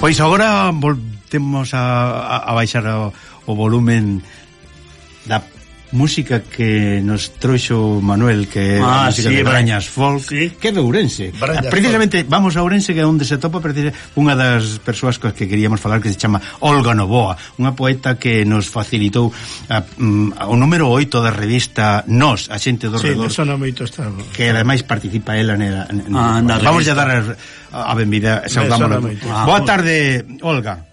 Pois agora voltemos a, a, a baixar o, o volumen da música que nos trouxo Manuel que é ah, a música sí, de Brañas Folk sí. que é de Ourense. Brañas precisamente Folk. vamos a Ourense que é onde se topa unha das persoas coas que queríamos falar que se chama Olga Novoa unha poeta que nos facilitou a, a, o número 8 da revista Nos, a xente do sí, redor que ademais participa ela nela, ah, vamos a dar a, a benvida saudámonos boa tarde Olga.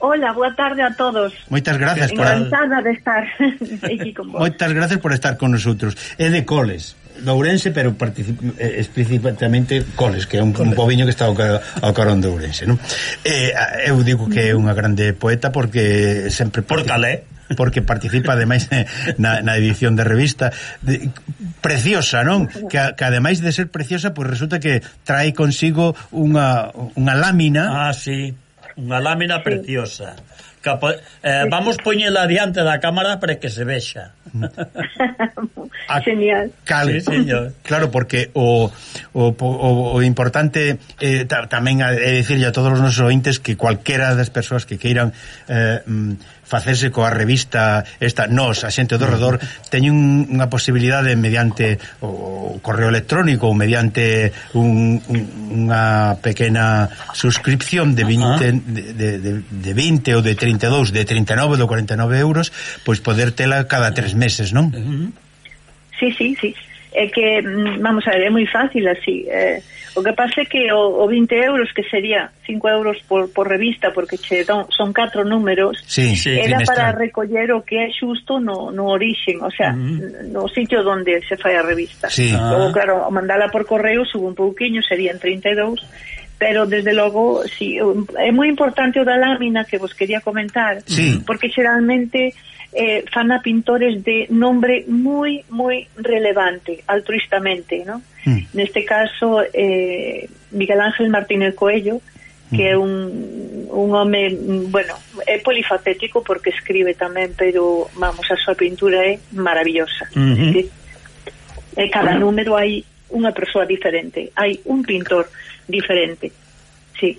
Hola, boa tarde a todos. Moitas gracias por encantada de estar aquí con vos. Moitas gracias por estar con nosotros. É de Coles, de Ourense, pero eh, explícitamente Coles, que é un, un poviño que está ao, ao carón de Ourense, non? Eh, eu digo que é unha grande poeta porque sempre por calé porque participa ademais na, na edición de revista de, preciosa, non? Que, que ademais de ser preciosa, pois pues resulta que trae consigo unha, unha lámina ah, sí Una lámina preciosa. Capo, eh, vamos poñela diante da cámara para que se vexa. Mm. Genial. Cal, sí, señor. Claro, porque o, o, o, o importante eh, ta, tamén eh, é dicirle a todos os nosos ointes que cualquera das persoas que queiran eh, mm, facerse coa revista esta Nos, a xente do redor, mm. teñen unha posibilidade mediante o correo electrónico ou mediante un, un, unha pequena suscripción de 20 de, de, de, de 20 ou de 30 32, de 39, do 49 euros, pois poder tela cada tres meses, non? Sí, sí, sí. É que, mm, vamos a ver, é moi fácil así. Eh, o que pasa é que o, o 20 euros, que sería 5 euros por, por revista, porque che don, son 4 números, sí, sí, era para recoller o que é xusto no, no orixen, o sea, uh -huh. no sitio onde se fai a revista. Sí. Logo, ah. claro, mandala por correo, sube un pouquiño, serían 32, pero desde logo si, é moi importante o da lámina que vos quería comentar sí. porque xeralmente eh, fan a pintores de nombre moi moi relevante altruistamente ¿no? mm. neste caso eh, Miguel Ángel Martínez Coello que é mm. un, un home, bueno, é polifacético porque escribe tamén, pero, vamos, a súa pintura é maravillosa. Uh -huh. E cada número hai unha persoa diferente. Hai un pintor diferente. Sí.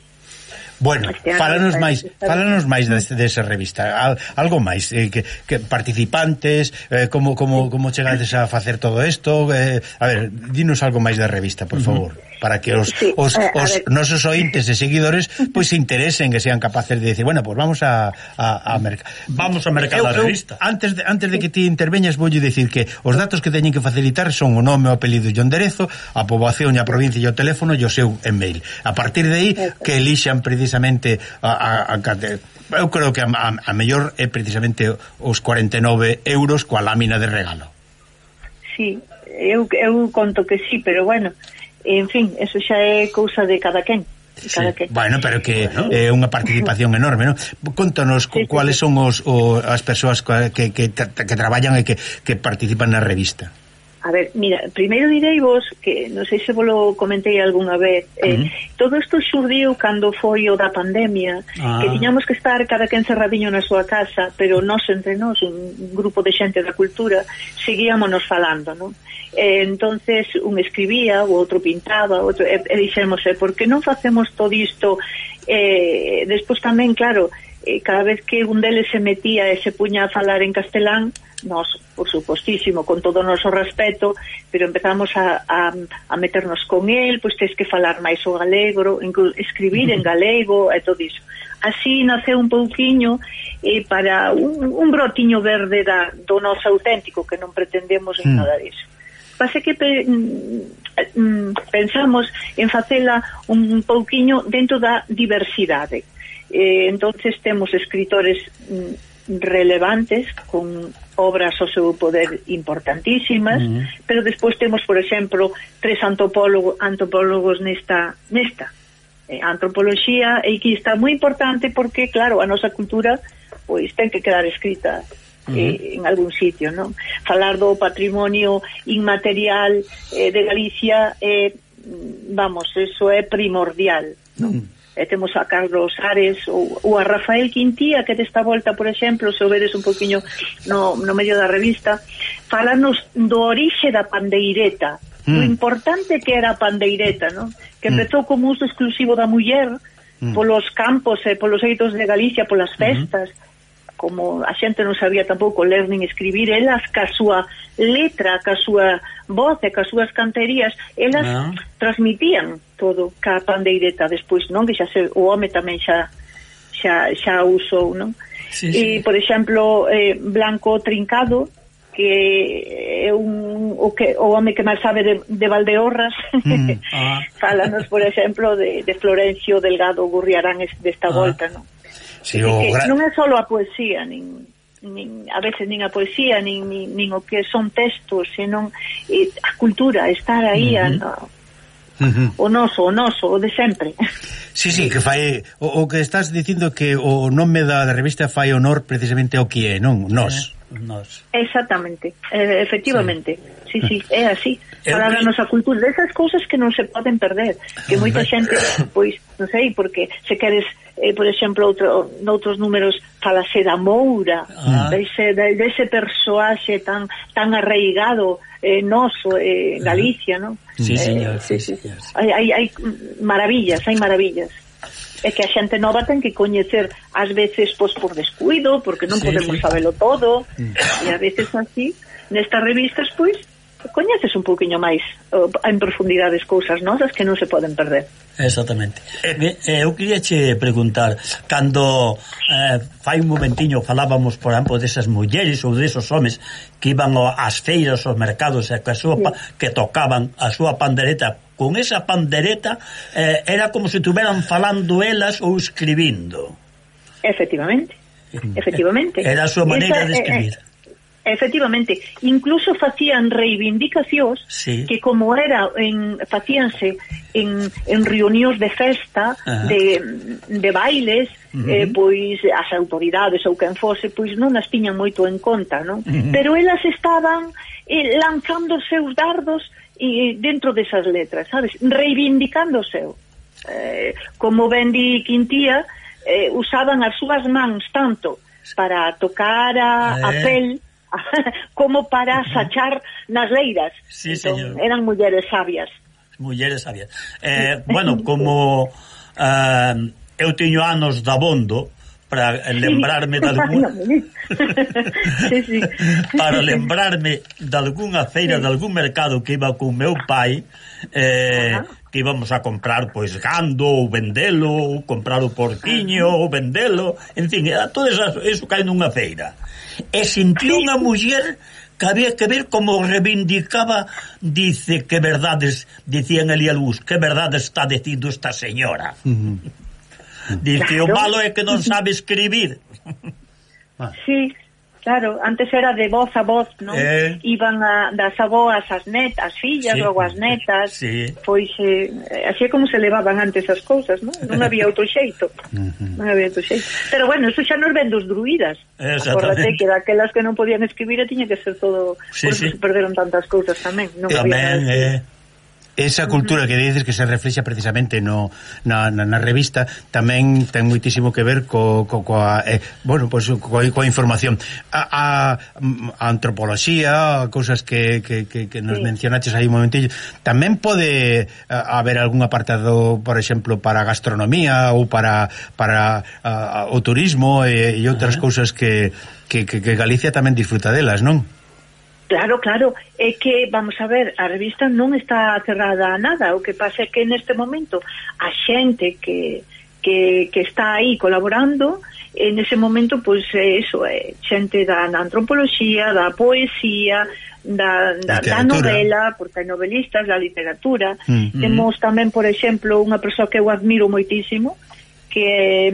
Bueno, fálanos máis, fálanos máis dese, dese revista, Al, algo máis, eh, que, que participantes, eh, como como como chegades a facer todo isto, eh, a ver, dinos algo máis da revista, por favor. Uh -huh para que os, sí, os, eh, os nosos ointes e seguidores pois se interesen que sean capaces de decir, bueno, pues vamos a, a, a vamos a mercar a revista. Antes de, antes de que ti interveñas voulle dicir que os datos que teñen que facilitar son o nome, o apelido e o enderezo, a poboación e a provincia e o teléfono e o seu email. A partir de aí que elixan precisamente a, a, a eu creo que a, a, a mellor é precisamente os 49 euros coa lámina de regalo. Sí, eu, eu conto que sí, pero bueno, en fin, eso xa é cousa de cada quen. Sí. Bueno, pero que bueno. é eh, unha participación enorme, non? Contanos sí, sí, cuáles sí. son os, o, as persoas que, que, que, que traballan e que, que participan na revista. A ver, mira, primeiro direi vos que non sei se volo comentei algunha vez, eh, uh -huh. todo isto xurdiu cando foi o da pandemia, ah. que tiñamos que estar cada quen cerradiño na súa casa, pero nós entre nós, un grupo de xente da cultura, seguíamonos falando, non? Eh, entonces un escribía, o outro pintaba, outro e, e dixemos, eh, por que non facemos todo isto? Eh, despois tamén, claro, eh, cada vez que un deles se metía e se puña a falar en castelán, nos, por supostísimo, con todo o noso respeto, pero empezamos a, a, a meternos con el, pois tens que falar máis o galego, escribir en galego e todo iso. Así naceu un pouquiño eh, para un, un brotiño verde da, do noso auténtico, que non pretendemos mm. nada disso. Pase que pe, mm, mm, pensamos en facela un pouquiño dentro da diversidade Eh, entonces temos escritores mm, relevantes con obras ao seu poder importantísimas, uh -huh. pero despois temos, por exemplo, tres antropólogos, antropólogos nesta nesta eh, antropoloxía e que está moi importante porque, claro, a nosa cultura pois ten que quedar escrita eh, Uh -huh. en algún sitio, non? Falar do patrimonio inmaterial eh, de Galicia eh, vamos, eso é primordial, non? Uh -huh e temos a Carlos Ares ou, ou a Rafael Quintía que desta volta, por exemplo, se o vedes un poquinho no, no medio da revista falanos do orixe da pandeireta mm. o importante que era a pandeireta no? que mm. empezou mm. como uso exclusivo da muller mm. polos campos e polos eitos de Galicia, polas festas mm -hmm como a xente non sabía tampouco ler nin escribir, elas ca súa letra, ca súa voz e ca súas canterías, elas no. transmitían todo ca pandeireta despois, non? Que xa se, o home tamén xa xa, xa usou, non? Sí, sí. E, por exemplo, eh, Blanco Trincado, que é un o que o home que máis sabe de, de Valdeorras mm, ah. falanos por exemplo de, de Florencio Delgado Gurriarán desta de ah. volta non? Si eh, o eh, que gran... Non é só a poesía, nin, nin a veces nin a poesía, nin, nin, nin o que son textos, senón eh, a cultura, estar aí uh -huh. a, Uh -huh. o noso, o noso, o de sempre. Sí, sí, que fai o, o que estás dicindo que o nome da, da revista fai honor precisamente ao que é, non? Nos. Nos. Exactamente, eh, efectivamente. Sí, sí, sí é así. Para a nosa cultura, desas cousas que non se poden perder, que moita xente, pois, non sei, porque se queres, eh, por exemplo, outro, noutros números falase da Moura, ah. dese, dese persoaxe tan, tan arraigado eh, noso, eh, Galicia, non? Sí, eh, señor, sí, sí, sí. Hai, hai, hai maravillas, hai maravillas é que a xente nova ten que coñecer ás veces pois por descuido, porque non sí, podemos sí. sabelo todo, mm. e a veces así nestas revistas pois coñeces un pouquiño máis eh, en profundidades cousas nosas que non se poden perder. Exactamente. Eh, eu queria che preguntar, cando eh, fai un momentiño falábamos, por exemplo, desas mulleres ou desos homes que iban ás feiras, aos mercados, e que, a súa, sí. que tocaban a súa pandereta, con esa pandereta eh, era como se tuveran falando elas ou escribindo. Efectivamente. Mm. Efectivamente. Era a súa maneira esa, de escribir. Eh, eh Efectivamente, incluso facían reivindicacións sí. que como era en facíanse en, en reunións de festa, de, de bailes, uh -huh. eh, pois as autoridades ou quen fose, pois non as tiñan moito en conta, non? Uh -huh. Pero elas estaban eh, lanzando os seus dardos eh, dentro desas letras, sabes? Reivindicando o seu. Eh, como ben di Quintía, eh, usaban as súas mans tanto para tocar a, eh. a pel como para sachar nas leiras. Sí, entón, señor. Eran mulleres sabias. Mulleres sabias. Eh, bueno, como eh, eu teño anos da bondo, para lembrarme sí, de algún... sí, sí. para lembrarme de algunha feira, sí. de algún mercado que iba con meu pai, eh, que íbamos a comprar pois gando ou vendelo, ou comprar o porquiño ou vendelo, en fin, era todo eso, eso cae nunha feira. E sentiu unha muller que había que ver como reivindicaba, dice que verdades, dicían ali a luz, que verdade está dicindo esta señora. Uh -huh. Dice, claro. que o malo é que non sabe escribir. Sí, claro, antes era de voz a voz, non? Eh... Iban a, das aboas as netas, as fillas, sí. logo as netas. Sí. Pois eh, así é como se levaban antes as cousas, non? Non había outro xeito. Uh -huh. non había outro xeito. Pero bueno, eso xa nos ven dos druidas. Acordate que daquelas que non podían escribir e tiña que ser todo... Sí, por sí. se perderon tantas cousas tamén. Non tamén, eh esa cultura que dices que se reflexa precisamente no na, na, na revista tamén ten muitísimo que ver co, co, coa, eh, bueno, pues, coa, coa información a, a, a antropoloxía a cousas que, que, que, que nos sí. mencionaches aí un momentillo tamén pode a, haber algún apartado por exemplo para gastronomía ou para, para a, a, o turismo e, e outras uh -huh. cousas que, que, que, que Galicia tamén disfruta delas, non? Claro, claro, é que, vamos a ver, a revista non está cerrada a nada, o que pasa é que neste momento a xente que, que, que está aí colaborando, en ese momento, pois, é eh, eso, eh, é xente da, antropoloxía, da poesía, da, da, da novela, porque hai novelistas, da literatura, mm, mm. temos tamén, por exemplo, unha persoa que eu admiro moitísimo, que é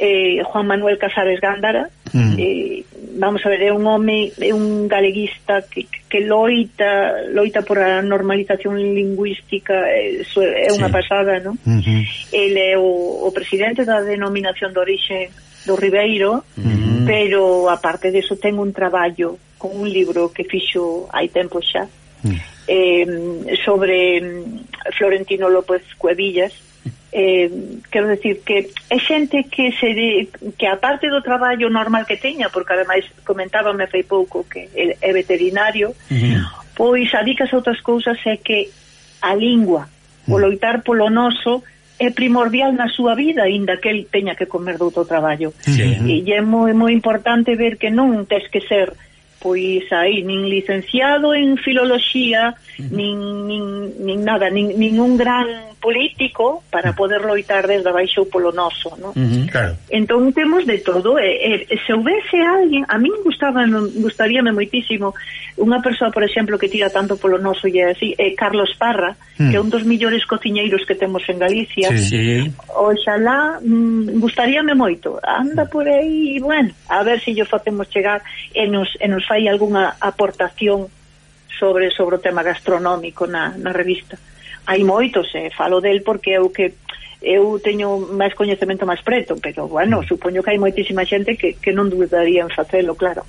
eh, Juan Manuel Casares Gándara, Mm. Eh, vamos a ver, é un home, é un galeguista que, que loita, loita por a normalización lingüística, eh, é, é unha sí. pasada, non? mm -hmm. Ele é o, o presidente da denominación de orixe do Ribeiro, mm -hmm. pero aparte disso ten un traballo con un libro que fixo hai tempo xa, mm. eh, sobre mm, Florentino López Cuevillas, eh, quero decir que é xente que se de, que a parte do traballo normal que teña, porque ademais comentábame fai pouco que é veterinario, uh -huh. pois adicas a outras cousas é que a lingua, o loitar polo noso é primordial na súa vida, aínda que el teña que comer do outro traballo. Sí. Uh -huh. E é moi moi importante ver que non tes que ser pois aí nin licenciado en filoloxía, nin, nin, nin nada, nin, nin un gran político para poder loitar desde abaixo polo noso, non? Uh -huh, claro. Entón temos de todo, e, e se houvese alguén, a min gustaba, gustaríame moitísimo unha persoa, por exemplo, que tira tanto polo noso e así, é Carlos Parra, mm. que é un dos millores cociñeiros que temos en Galicia. Sí, sí. Oxalá, mm, gustaríame moito. Anda por aí, bueno, a ver se si yo facemos chegar e nos, e nos fai fai algunha aportación sobre sobre o tema gastronómico na, na revista. Hai moitos, eh, falo del porque é o que eu teño máis coñecemento máis preto, pero bueno, mm. supoño que hai moitísima xente que, que non dudaría en facelo, claro.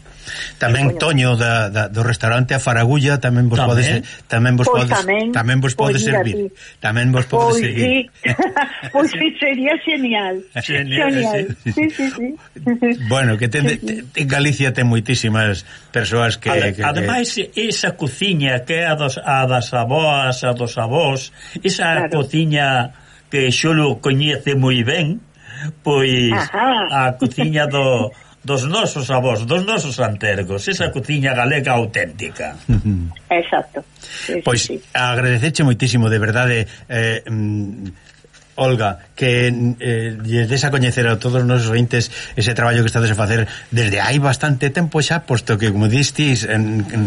Tamén supoño. Toño da, da, do restaurante a Faragulla tamén vos tamén? podes tamén vos pois podes tamén, tamén vos podes pois servir. Tamén vos podes pois servir. Sí. pois sí, sería genial. Genial. genial. Sí. Sí, sí. Bueno, que ten, ten, ten Galicia ten moitísimas persoas que, Ale, que ademais esa cociña que é a, dos, a das aboas, a dos avós, esa claro. cociña que Xolo coñece moi ben, pois Ajá. a cociña do dos nosos avós, dos nosos antergos, esa cociña galega auténtica. Exacto. Sí, pois sí. agradeceche moitísimo, de verdade, eh, mm, Olga, que eh, des a coñecer a todos os nosos ointes ese traballo que estades a facer desde hai bastante tempo xa, posto que, como distis, en, en,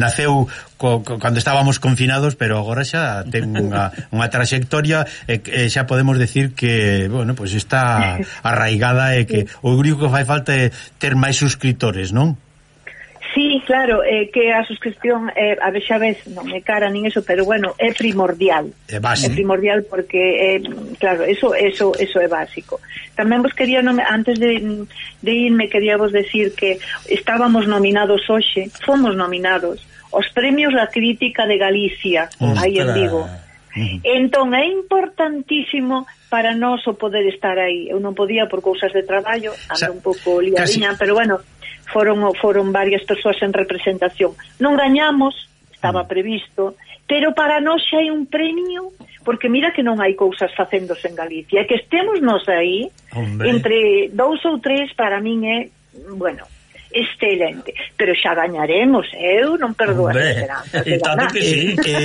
naceu co, co, cando estábamos confinados, pero agora xa ten unha, unha traxectoria e, e xa podemos decir que, bueno, pois pues está arraigada e que o único que fai falta é ter máis suscriptores, non? claro, eh, que a suscripción eh, a vexa vez non é cara nin eso, pero bueno, é primordial. É básico. É primordial porque eh, claro, eso eso eso é básico. Tamén vos quería antes de, de irme quería vos decir que estábamos nominados hoxe, fomos nominados os premios da crítica de Galicia, aí en Vigo. Mm. Entón é importantísimo para nós o poder estar aí. Eu non podía por cousas de traballo, ando o sea, un pouco liadiña, casi... pero bueno, foron foron varias persoas en representación. Non gañamos, estaba mm. previsto, pero para nós xa hai un premio porque mira que non hai cousas facéndose en Galicia, que estemos nos aí Hombre. entre dous ou tres para min é, bueno, excelente, pero xa gañaremos, eu non perdo as esperanzas de ganar. que sí, que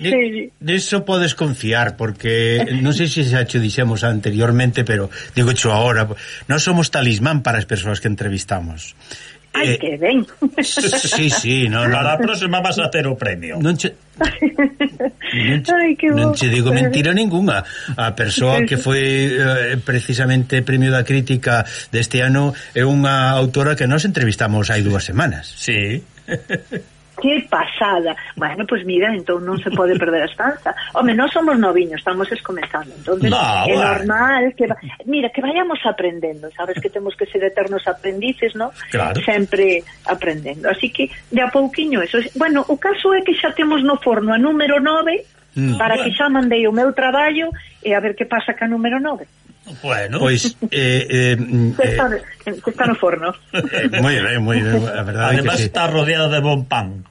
sí. Eso podes confiar porque non sei se xa cho dixemos anteriormente, pero digo cho agora, non somos talismán para as persoas que entrevistamos. Ai, eh, que ben. Sí, sí, no, no, a próxima vas a ter o premio. Non che Non che, Ay, non che digo mentira ninguna. A persoa que foi eh, precisamente premio da crítica deste ano é unha autora que nós entrevistamos hai dúas semanas. Sí. que pasada. Bueno, pois pues mira, entón non se pode perder a estanza. Home, non somos noviños, estamos escomenzando. Entonces, no, é ah, bueno. normal que va... mira, que vayamos aprendendo, sabes que temos que ser eternos aprendices, ¿no? Claro. Sempre aprendendo. Así que de a pouquiño eso. Bueno, o caso é que xa temos no forno a número 9 mm. para que xa mandei o meu traballo e a ver que pasa ca número 9. Bueno. Pois eh, eh, mm, que, eh, está, que está no forno. Moi ben, moi ben, a verdade Además que sí. está rodeada de bon pan.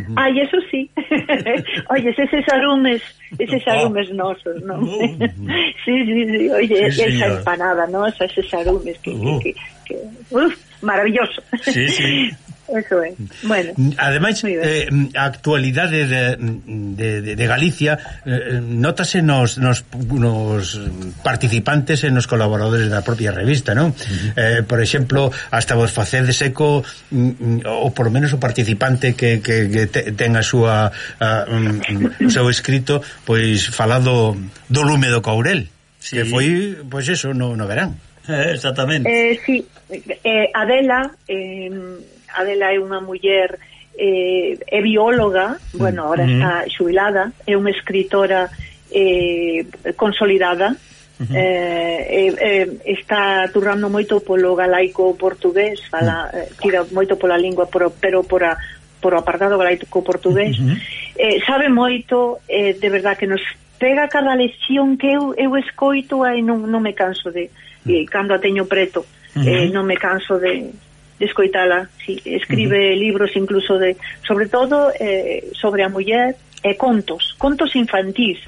-huh. Ai, eso sí. Oye, eses arumes, eses arumes ah. nosos, non? Uh sí, sí, sí. Oye, sí, esa empanada, non? Eses arumes uh. que, uh que, que, que, uf, maravilloso. Sí, sí. Eso é. Bueno. Ademais, eh, mm, a actualidade de, mm, de, de, de Galicia eh, eh, notase nos, nos, nos participantes e nos colaboradores da propia revista, non? Uh -huh. eh, por exemplo, hasta vos facedes eco mm, mm ou por menos o participante que, que, que te, ten a súa a, mm, o seu escrito pois falado do lume do Caurel, sí. que foi pois eso no, no verán. Eh, exactamente. Eh, sí, eh, Adela eh, Adela é unha muller eh, é bióloga, bueno, ahora mm. está xubilada, é unha escritora eh, consolidada, Uh eh, -huh. eh, eh, está turrando moito polo galaico portugués fala, uh eh, -huh. tira moito pola lingua pero, pero por, a, por o apartado galaico portugués uh -huh. eh, sabe moito eh, de verdad que nos pega cada lección que eu, eu escoito e non, non me canso de eh, cando a teño preto uh -huh. eh, non me canso de, de escoitala, sí, escribe uh -huh. libros incluso de sobre todo eh, sobre a muller e contos, contos infantís.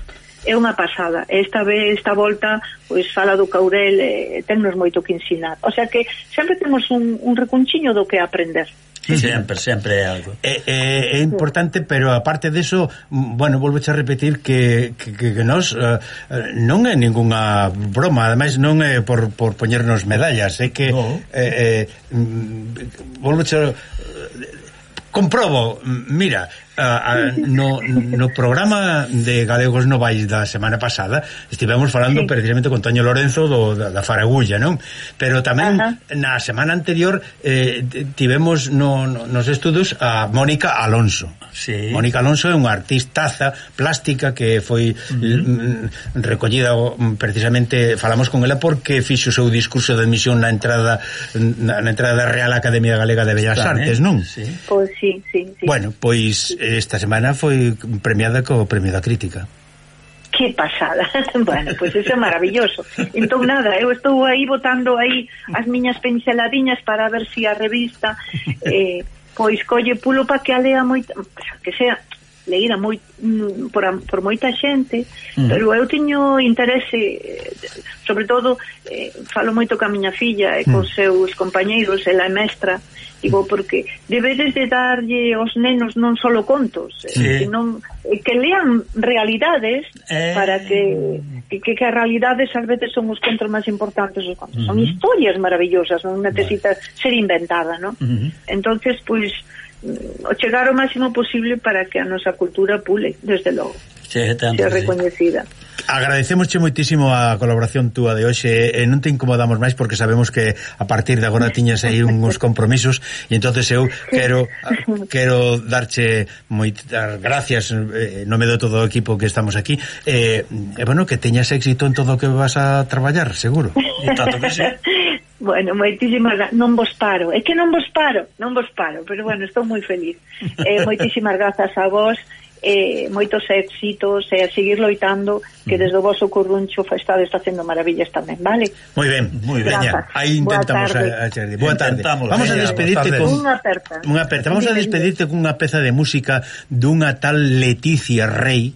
É unha pasada. Esta vez, esta volta, pois fala do caurel, eh, tennos moito que ensinar. O sea que sempre temos un, un recunchiño do que aprender. Sempre, sempre é algo. É, é, é importante, pero aparte deso, mm, bueno, volvo a repetir que, que, que nós uh, eh, eh, non é ningunha broma, ademais non é por, por poñernos medallas, é que no. eh, eh, mm, volvo a eh, comprobo, mira, a, a, no, no programa de Galegos Novais da semana pasada estivemos falando sí. precisamente con Toño Lorenzo do, da, da Faragulla, non? Pero tamén Ajá. na semana anterior eh, tivemos no, no, nos estudos a Mónica Alonso. Sí. Mónica Alonso é unha artistaza plástica que foi uh -huh. Mm, recollida mm, precisamente falamos con ela porque fixo o seu discurso de admisión na entrada na, na entrada da Real Academia Galega de Bellas Está, eh? Artes, eh? non? Sí. Pois pues, sí, sí, sí. Bueno, pois esta semana foi premiada co Premio da Crítica. Que pasada. bueno, pois pues é maravilloso. Entón nada, eu estou aí botando aí as miñas pinceladiñas para ver se si a revista eh, pois colle pulo para que a lea moita, que sea leída moi, mm, por, por moita xente, mm. pero eu teño interese, eh, sobre todo, eh, falo moito ca miña filla e mm. cos seus compañeiros, ela é mestra, digo, mm. porque debedes de darlle aos nenos non só contos, eh, sí. senón eh, que lean realidades eh... para que, que que as realidades ás veces son os contos máis importantes os contos. Son mm-hmm. historias maravillosas, non necesita vale. ser inventada, non? Uh. Mm-hmm. Entonces, pois pues, Mm, chegar o máximo posible para que a nosa cultura pule, desde logo. Che, tanto, che recoñecida. Agradecemosche moitísimo a colaboración túa de hoxe e non te incomodamos máis porque sabemos que a partir de agora tiñas aí uns compromisos e entonces eu quero quero darche moitas gracias eh, nome de todo o equipo que estamos aquí e, eh, e bueno, que teñas éxito en todo o que vas a traballar, seguro. E tanto que sí. Bueno, moitísimas grazas. Non vos paro. É que non vos paro, non vos paro. Pero bueno, estou moi feliz. Eh, moitísimas grazas a vos. Eh, moitos éxitos e eh, a seguir loitando que desde o vosso curruncho estades facendo maravillas tamén, vale? Moi ben, moi ben. Veña, aí intentamos a, a chardir. Boa tarde. Intentamos, Vamos veña, a despedirte con unha aperta. Unha aperta. Vamos a despedirte cunha peza de música dunha tal Leticia Rey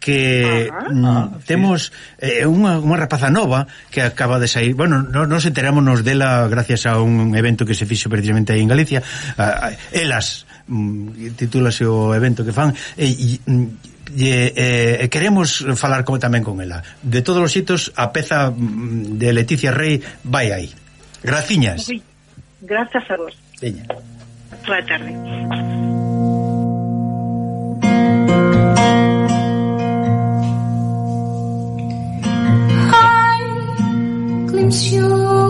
que ah, ah, temos sí. Eh, eh, unha, unha rapaza nova que acaba de sair, bueno, no, nos enterámonos dela gracias a un evento que se fixo precisamente aí en Galicia ah, elas, mm, titúlase o evento que fan e, mm, e e, eh, queremos falar como tamén con ela. De todos os xitos, a peza mm, de Leticia Rey vai aí. Graciñas. Grazas a vos. Veña. Boa tarde. 秋。